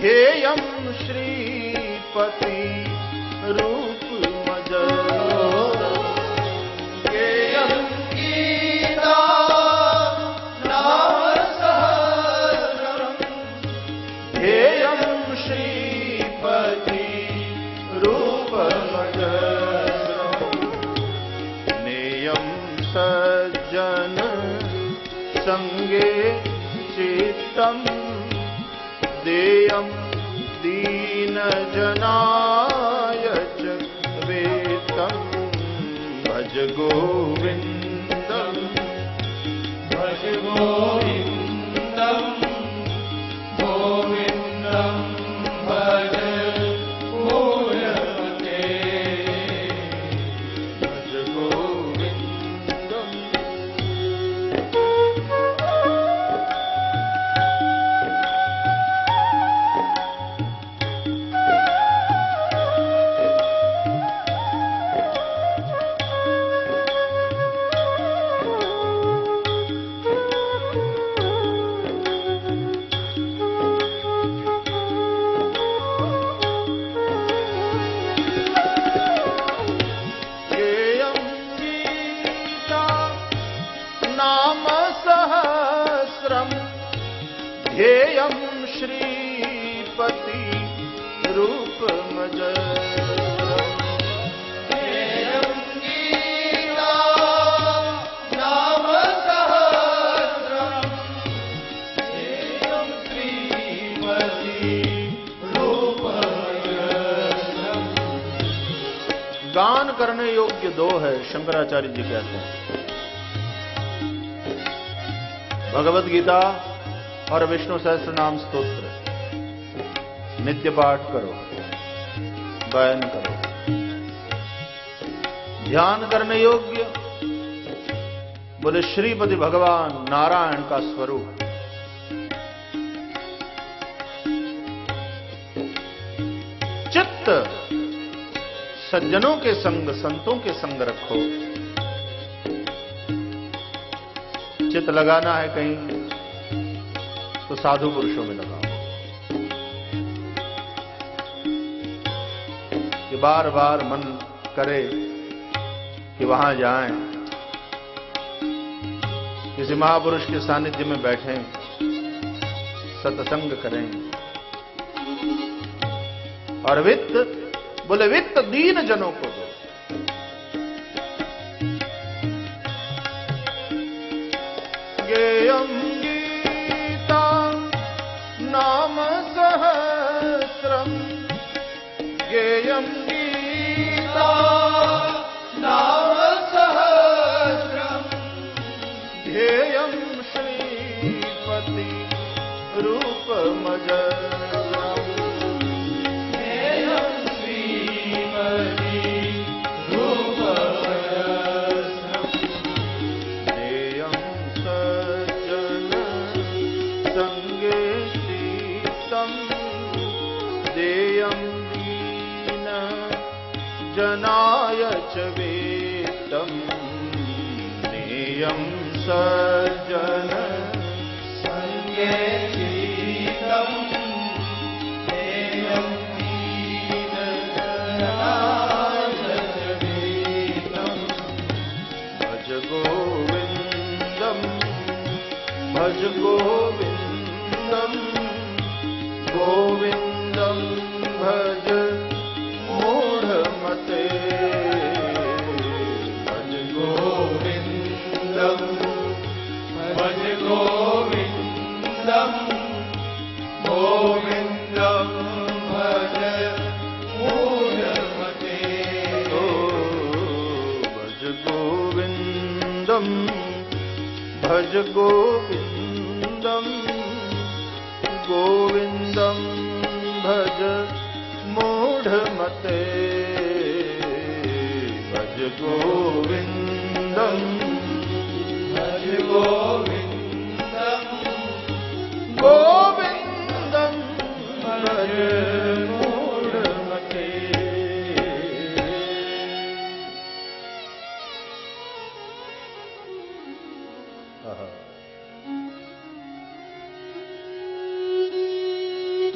ध्येयं श्रीपति रूपमज दीनजनाय च भज गोविंद भज गोविन्दम् योग्य दो है, शंकराचार्य जी कहते हैं। भगवत गीता और विष्णु सहस्त्र नाम स्तोत्र। नित्य पाठ करो, गायन करो। ध्यान करने योग्य, बोले श्रीपति भगवान नारायण का स्वरूप। चित्त सज्जनों के संग, संतों के संग रखो। चित लगाना है कहीं तो साधु पुरुषों में लगाओ। कि बार बार मन करे कि वहाँ जाएँ, किसी महापुरुष के सानिध्य में बैठें, सत्संग करें। और वित्त बोले वित्त दीन जनों को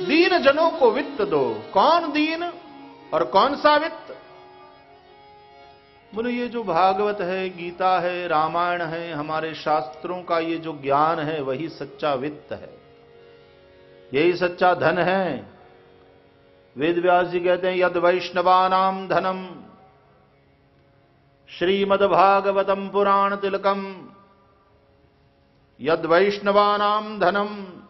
दीन जनों को वित्त दो। कौन दीन और कौन सा वित्त? बोले, ये जो भागवत है, गीता है, रामायण है, हमारे शास्त्रों का ये जो ज्ञान है, वही सच्चा वित्त है। यही सच्चा धन है। वेद व्यास जी कहते हैं, यद वैष्णवानाम धनम। श्रीमद्भागवतम पुराण तिलकम यद वैष्णवानाम धनम।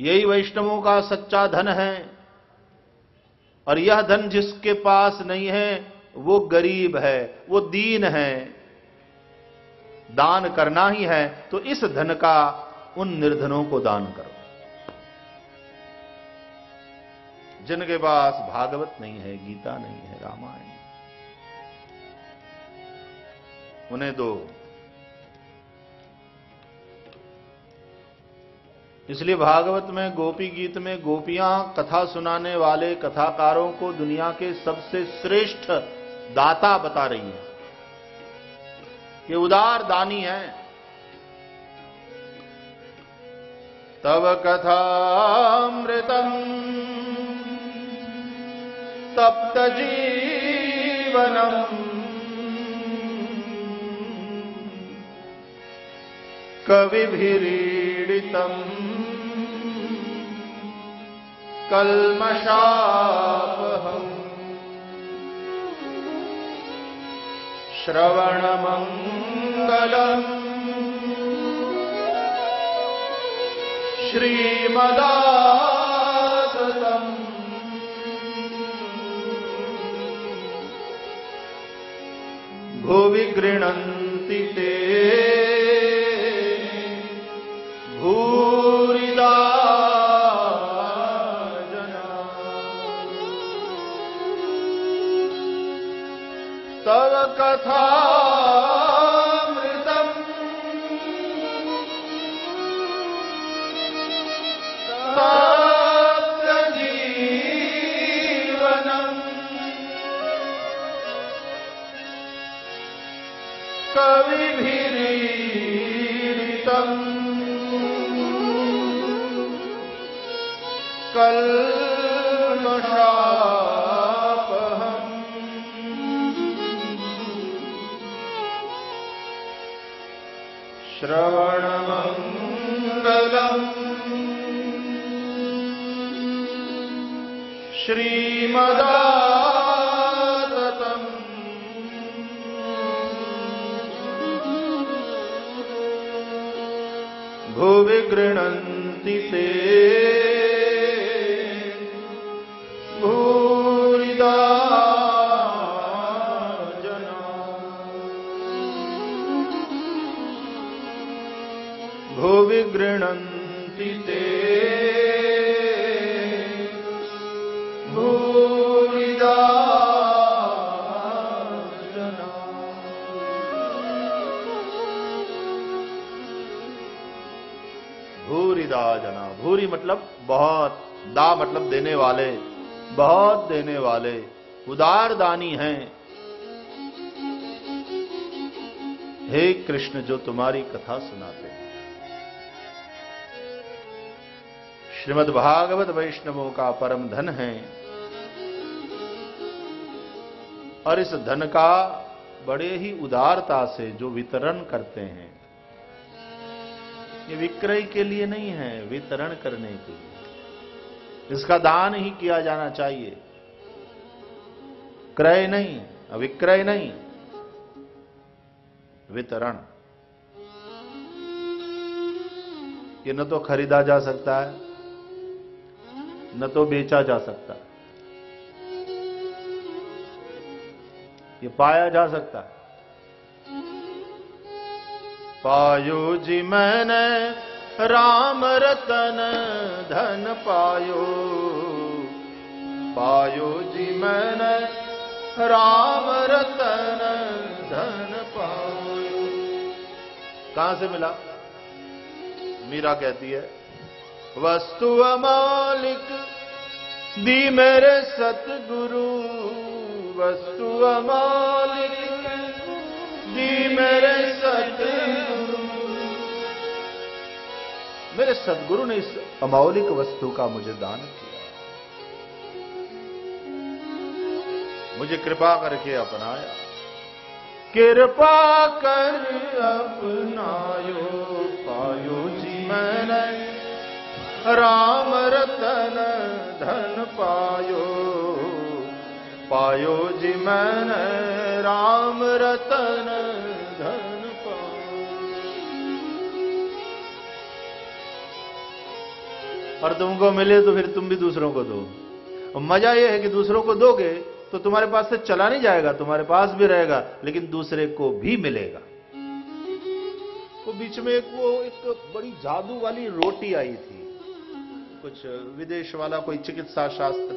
यही वैष्णवों का सच्चा धन है। और यह धन जिसके पास नहीं है, वो गरीब है, वो दीन है। दान करना ही है तो इस धन का उन निर्धनों को दान करो। जिनके पास भागवत नहीं है, गीता नहीं है, रामायण उन्हें दो। इसलिए भागवत में, गोपी गीत में, गोपियाँ कथा सुनाने वाले कथाकारों को दुनिया के सबसे श्रेष्ठ दाता बता रही है। ये उदार दानी है। तब कथामृतम तप्त जीवनम कविभिरीडितम कल्मषापहम्। श्रवणमङ्गलम्। श्रीमदासतम्। भुवि गृह्णन्ति ते। कल्मषापहम् श्रवणमङ्गलम् श्रीमदाततम् भुवि गृह्णन्ति भूरी मतलब बहुत, दा मतलब देने वाले, बहुत देने वाले, उदार दानी हैं। हे कृष्ण, जो तुम्हारी कथा सुनाते हैं। श्रीमद् भागवत वैष्णवों का परम धन है और इस धन का बड़े ही उदारता से जो वितरण करते हैं ये विक्रय के लिए नहीं है, वितरण करने के लिए। इसका दान ही किया जाना चाहिए। क्रय नहीं विक्रय नहीं, वितरण। ये न तो खरीदा जा सकता है, न तो बेचा जा सकता। है ये पाया जा सकता है। पायो जी मैंने राम रतन धन पायो। पायो जी मैंने राम रतन धन पायो। कहाँ से मिला? मीरा कहती है, वस्तु मालिक, दी मेरे सतगुरु। वस्तु मालिक, दी मेरे सतगुरु। मेरे सदगुरु ने इस अमौलिक वस्तु का मुझे दान किया। मुझे कृपा करके अपनाया। कृपा कर अपनायो, पायो जी मैंने। राम रतन धन पायो पायो जी मैंने। राम रतन और तुमको मिले तो फिर तुम भी दूसरों को दो। और मज़ा यह है कि दूसरों को दोगे तो तुम्हारे पास से चला नहीं जाएगा, तुम्हारे पास भी रहेगा, लेकिन दूसरे को भी मिलेगा। वो बीच में एक वो एक बड़ी जादू वाली रोटी आई थी। कुछ विदेश वाला कोई चिकित्सा शास्त्र।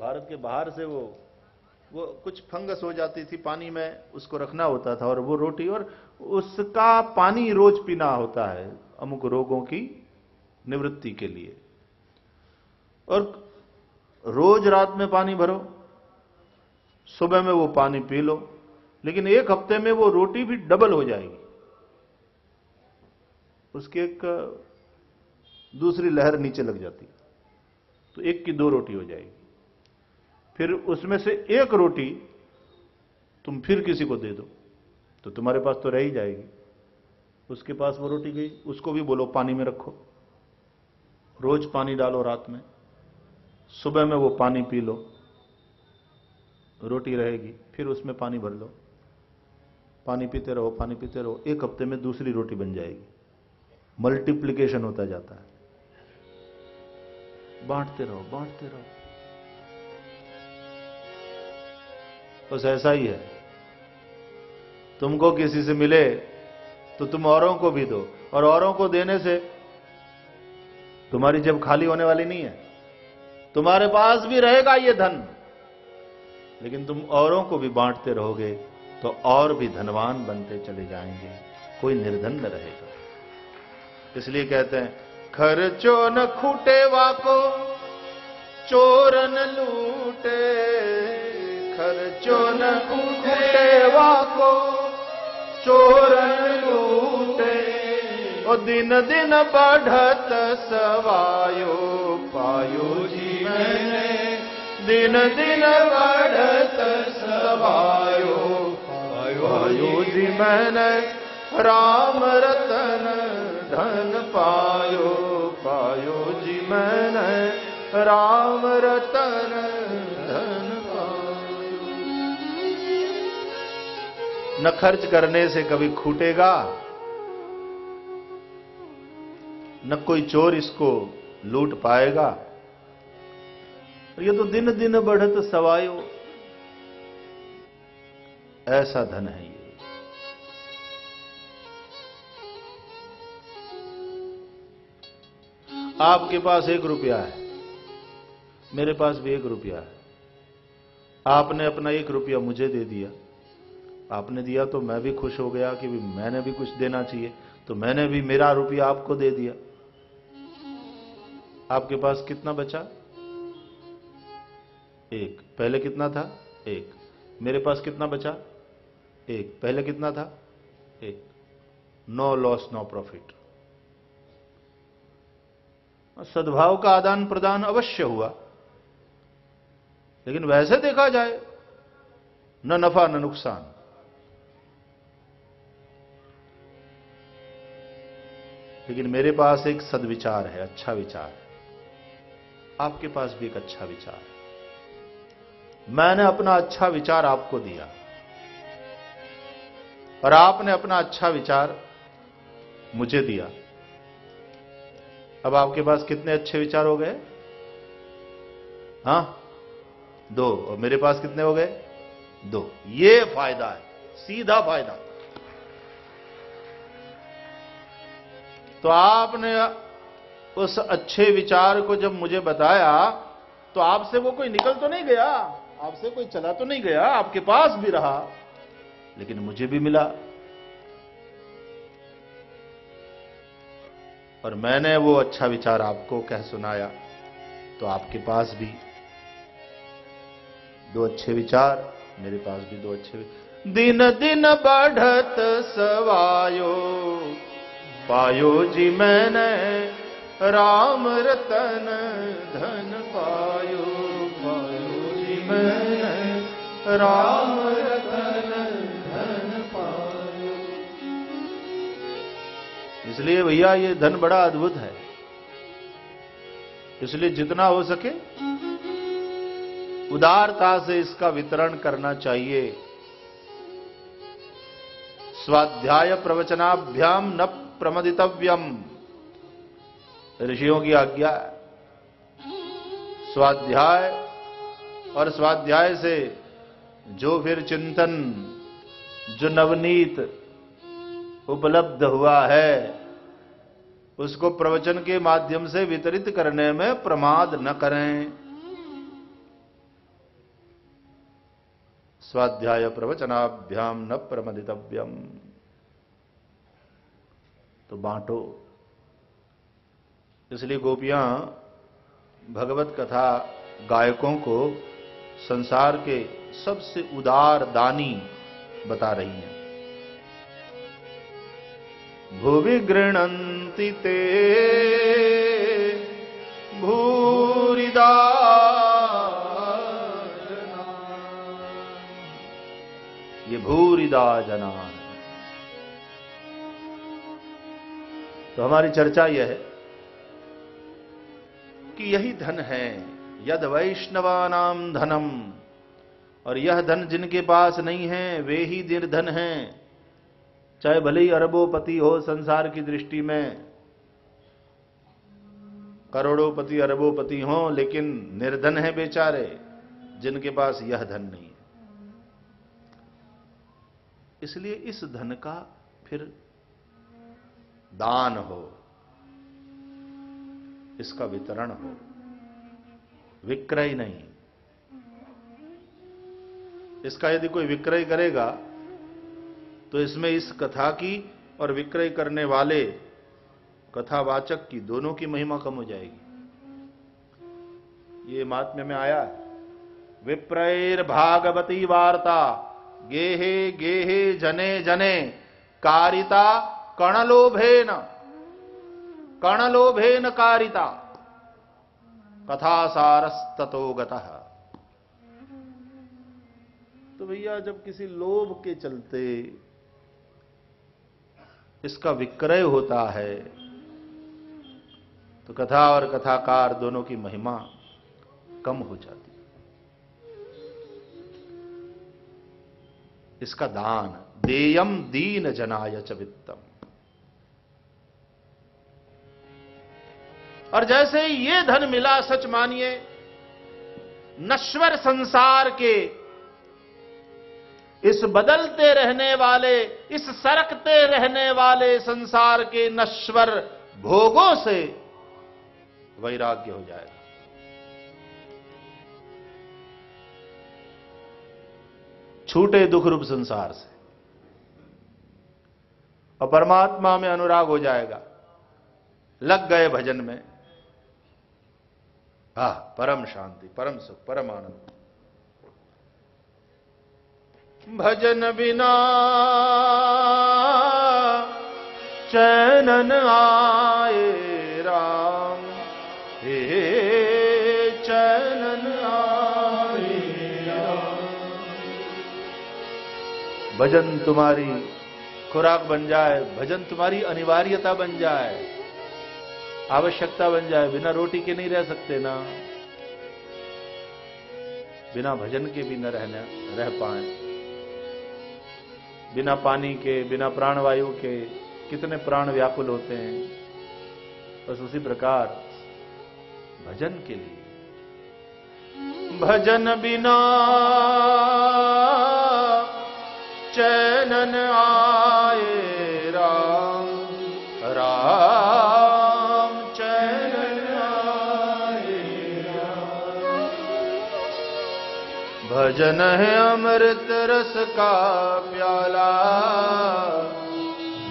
भारत के बाहर से वो वो कुछ फंगस हो जाती थी पानी में, उसको रखना होता था और वो रोटी, और उसका पानी रोज पीना होता है अमुक रोगों की। निवृत्ति के लिए। और रोज रात में पानी भरो, सुबह में वो पानी पी लो, लेकिन एक हफ़्ते में वो रोटी भी डबल हो जाएगी। उसकी एक दूसरी लहर नीचे लग जाती तो एक की दो रोटी हो जाएगी। फिर उसमें से एक रोटी तुम फिर किसी को दे दो तो तुम्हारे पास तो रह ही जाएगी। उसके पास वो रोटी गई, उसको भी बोलो, पानी में रखो। रोज पानी डालो रात में। सुबह में वो पानी पी लो। रोटी रहेगी, फिर उसमें पानी भर लो। पानी पीते रहो, पानी पीते रहो, एक हफ़्ते में दूसरी रोटी बन जाएगी। मल्टीप्लीकेशन होता जाता है। बांटते रहो बांटते रहो। बस ऐसा ही है। तुमको किसी से मिले तो तुम औरों को भी दो। और औरों को देने से तुम्हारी जब खाली होने वाली नहीं है। तुम्हारे पास भी रहेगा ये धन। लेकिन तुम औरों को भी बांटते रहोगे तो और भी धनवान बनते चले जाएँगे। कोई निर्धन न रहेगा। इसलिए कहते हैं, खर्चो न खूटे वाको चोरन लूटे। खर्चो न खूटे वाको चोरन ओ दिन दिन बढ़त सवायो, पायो जी मैंने दिन दिन बढ़त सवायो, पायो जी मैंने राम रतन धन पायो पायो जी मैंने राम रतन धन पायो। न खर्च करने से कभी खूटेगा। न कोई चोर इसको लूट पाएगा। ये तो दिन दिन बढ़त सवायो। ऐसा धन है ये। आपके पास एक रुपया है। मेरे पास भी एक रुपया है। आपने अपना एक रुपया मुझे दे दिया। आपने दिया तो मैं भी खुश हो गया कि भी मैंने भी कुछ देना चाहिए। तो मैंने भी मेरा रुपया आपको दे दिया। आपके पास कितना बचा? एक। पहले कितना था? एक। मेरे पास कितना बचा? एक। पहले कितना था? एक। No loss, no profit. सद्भाव का आदान प्रदान अवश्य हुआ। लेकिन वैसे देखा जाए, न नफा, न नुकसान। लेकिन मेरे पास एक सदविचार है अच्छा विचार है। आपके पास भी एक अच्छा विचार मैंने अपना अच्छा विचार आपको दिया। और आपने अपना अच्छा विचार मुझे दिया। अब आपके पास कितने अच्छे विचार हो गए? हाँ? दो। और मेरे पास कितने हो गए? दो। ये फ़ायदा है। सीधा फ़ायदा। तो आपने उस अच्छे विचार को जब मुझे बताया तो आपसे वो कोई निकल तो नहीं गया। आपसे कोई चला तो नहीं गया, आपके पास भी रहा। लेकिन मुझे भी मिला। और मैंने वो अच्छा विचार आपको कह सुनाया तो आपके पास भी। दो अच्छे विचार, मेरे पास भी दो अच्छे दिन दिन बढ़त सवायो, पायो जी मैंने राम रतन धन पायो पायो जी मैंने राम रतन धन पायो। इसलिए भैया, ये धन बड़ा अद्भुत है। इसलिए जितना हो सके उदारता से इसका वितरण करना चाहिए। स्वाध्याय प्रवचनाभ्याम न प्रमदितव्यम। ऋषियों की आज्ञा स्वाध्याय, और स्वाध्याय से जो फिर चिंतन, जो नवनीत उपलब्ध हुआ है, उसको प्रवचन के माध्यम से वितरित करने में प्रमाद न करें। स्वाध्याय प्रवचनाभ्याम न प्रमदितव्यम। तो बांटो। इसलिए गोपियाँ भगवत कथा गायकों को संसार के सबसे उदार दानी बता रही हैं। भुवि गृणन्ति ते भूरिदा ये भूरिदा जना तो हमारी चर्चा यह है। कि यही धन है, यद वैष्णवानाम धनम। और यह धन जिनके पास नहीं है, वे ही निर्धन हैं। चाहे भले ही अरबोपति हो संसार की दृष्टि में, करोड़ोपति, अरबोपति हो, लेकिन निर्धन है बेचारे, जिनके पास यह धन नहीं है। इसलिए इस धन का फिर दान हो। इसका वितरण हो। विक्रय नहीं। इसका यदि कोई विक्रय करेगा तो इसमें इस कथा की और विक्रय करने वाले कथावाचक की दोनों की महिमा कम हो जाएगी। ये महात्म्य में आया विप्रैर भागवती वार्ता, गेहे गेहे जने जने, कारिता कणलोभेन। कणलोभेन कारिता। कथा सारस्ततो गतः। तो भैया, जब किसी लोभ के चलते इसका विक्रय होता है तो कथा और कथाकार दोनों की महिमा कम हो जाती। इसका दान देयम दीन जनाय च वित्तम। और जैसे ही ये धन मिला, सच मानिए, नश्वर संसार के इस बदलते रहने वाले, इस सरकते रहने वाले संसार के नश्वर भोगों से वैराग्य हो जाएगा। छूटे दुख रूप संसार से और परमात्मा में अनुराग हो जाएगा। लग गए भजन में हा, परम शांति, परम सुख, परम आनंद। भजन बिना चैनन आए राम। हे चैनन आए राम। भजन तुम्हारी खुराक बन जाए, भजन तुम्हारी अनिवार्यता बन जाए। आवश्यकता बन जाए, बिना रोटी के नहीं रह सकते ना। बिना भजन के भी न रहना, रह पाए। बिना पानी के, बिना प्राणवायु के कितने प्राण व्याकुल होते हैं। बस उसी प्रकार भजन के लिए। भजन बिना चैनन आए भजन है अमृत रस का प्याला।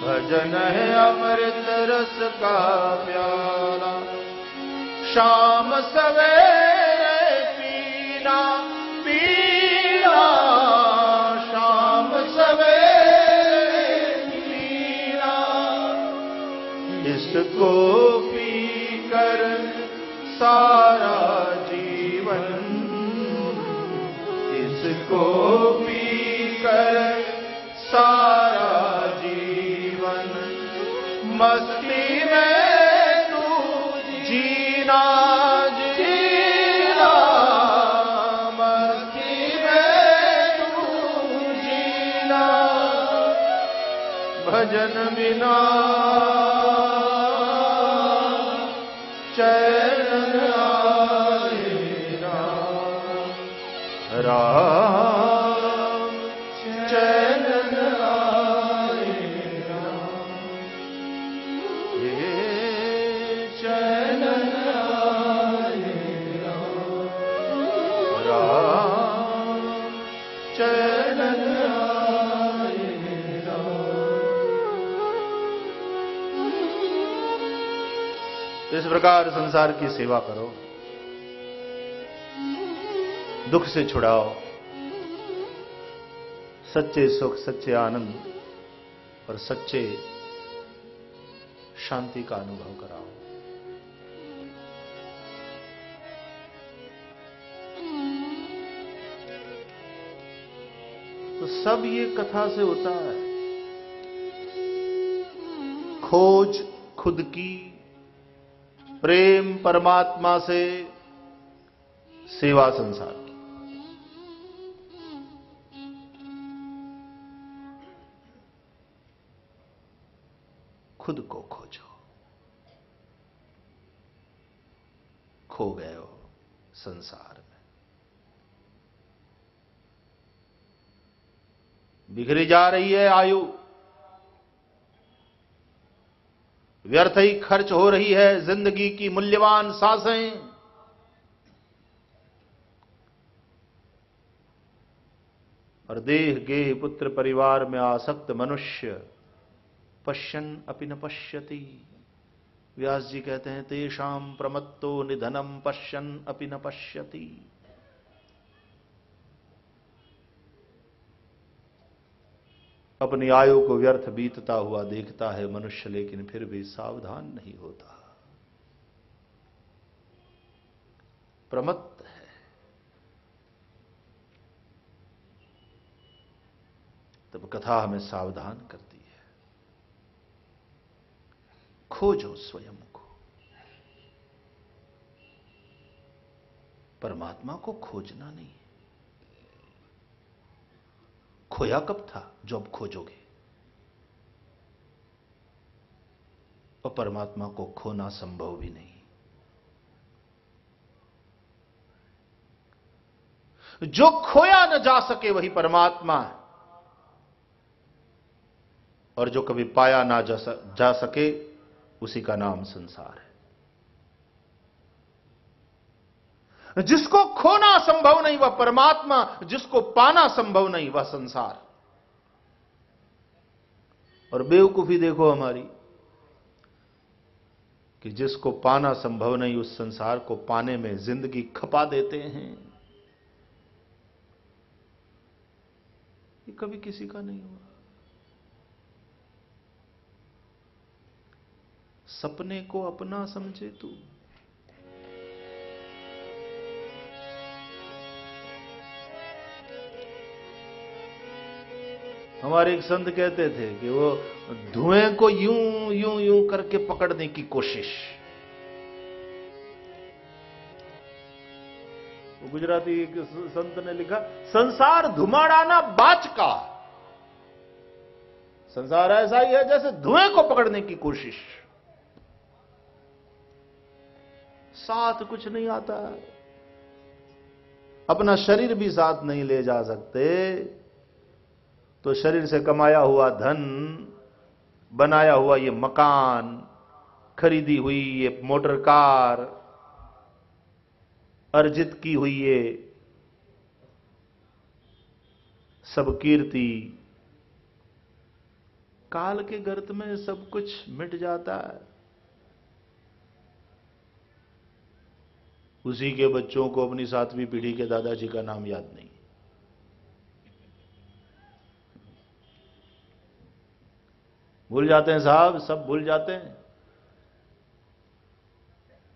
भजन है अमृत रस का प्याला। शाम सवेरे पीना पीना। शाम सवेरे पीना। इसको इसको पी कर सारा जीवन मस्ती में तू जीना जीना। मस्ती में तू जीना। भजन बिना इस प्रकार संसार की सेवा करो। दुख से छुड़ाओ। सच्चे सुख, सच्चे आनंद और सच्चे शांति का अनुभव कराओ। तो सब ये कथा से होता है। खोज खुद की, प्रेम परमात्मा से, सेवा संसार खुद को खोजो। खो गए हो संसार में। बिखरी जा रही है आयु। व्यर्थ ही खर्च हो रही है ज़िंदगी की मूल्यवान साँसें। और देह, गेह, पुत्र, परिवार में आसक्त मनुष्य पश्यन अपि न पश्यति। व्यास जी कहते हैं तेषाम प्रमत्तो निधनम पश्यन अपि न पश्यति। अपनी आयु को व्यर्थ बीतता हुआ देखता है मनुष्य, लेकिन फिर भी सावधान नहीं होता। प्रमत्त है। तब कथा हमें सावधान करती है खोजो स्वयं को। परमात्मा को खोजना नहीं खोया कब था जो अब खोजोगे? और परमात्मा को खोना संभव भी नहीं। जो खोया न जा सके वही परमात्मा और जो कभी पाया ना जा सके उसी का नाम संसार है। जिसको खोना संभव नहीं वह परमात्मा, जिसको पाना संभव नहीं वह संसार। और बेवकूफ़ी देखो हमारी, कि जिसको पाना संभव नहीं, उस संसार को पाने में ज़िंदगी खपा देते हैं। ये कभी किसी का नहीं हुआ सपने को अपना समझे तू। हमारे एक संत कहते थे कि वो धुएँ को यूँ यूँ यूँ करके पकड़ने की कोशिश। वो गुजराती संत ने लिखा, संसार धुमाड़ाना बाच का। संसार ऐसा ही है जैसे धुएँ को पकड़ने की कोशिश। साथ कुछ नहीं आता। अपना शरीर भी साथ नहीं ले जा सकते। तो शरीर से कमाया हुआ धन, बनाया हुआ ये मकान, खरीदी हुई ये मोटर कार, अर्जित की हुई ये सब कीर्ति, काल के गर्त में सब कुछ मिट जाता है। उसी के बच्चों को अपनी सातवीं पीढ़ी के दादाजी का नाम याद नहीं। भूल जाते हैं साहब, सब भूल जाते हैं।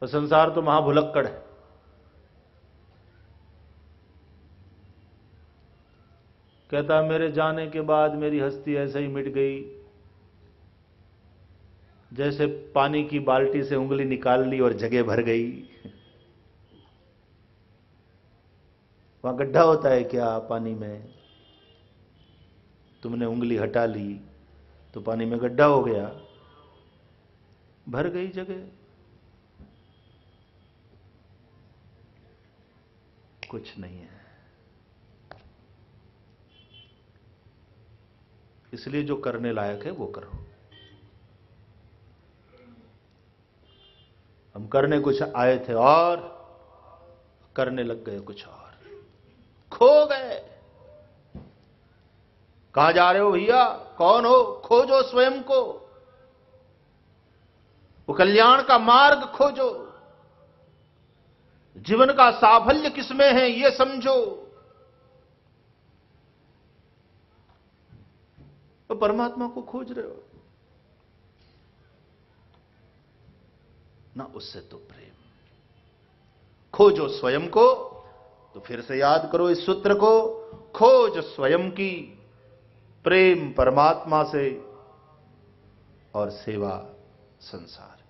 और संसार तो महाभुलक्कड़ है। कहता, मेरे जाने के बाद मेरी हस्ती ऐसे ही मिट गई, जैसे पानी की बाल्टी से उंगली निकाल ली और जगह भर गई। वहाँ गड्ढा होता है क्या पानी में? तुमने उंगली हटा ली तो पानी में गड्ढा हो गया। भर गई जगह। कुछ नहीं है। इसलिए जो करने लायक है, वो करो। हम करने कुछ आए थे और करने लग गए कुछ और। खो गए। कहा जा रहे हो भैया, कौन हो? खोजो स्वयं को। वो कल्याण का मार्ग खोजो। जीवन का साफल्य किसमें है, ये समझो। तो परमात्मा को खोज रहे हो। ना उससे तो प्रेम। खोजो स्वयं को तो फिर से याद करो इस सूत्र को, खोज स्वयं की, प्रेम परमात्मा से और सेवा संसार।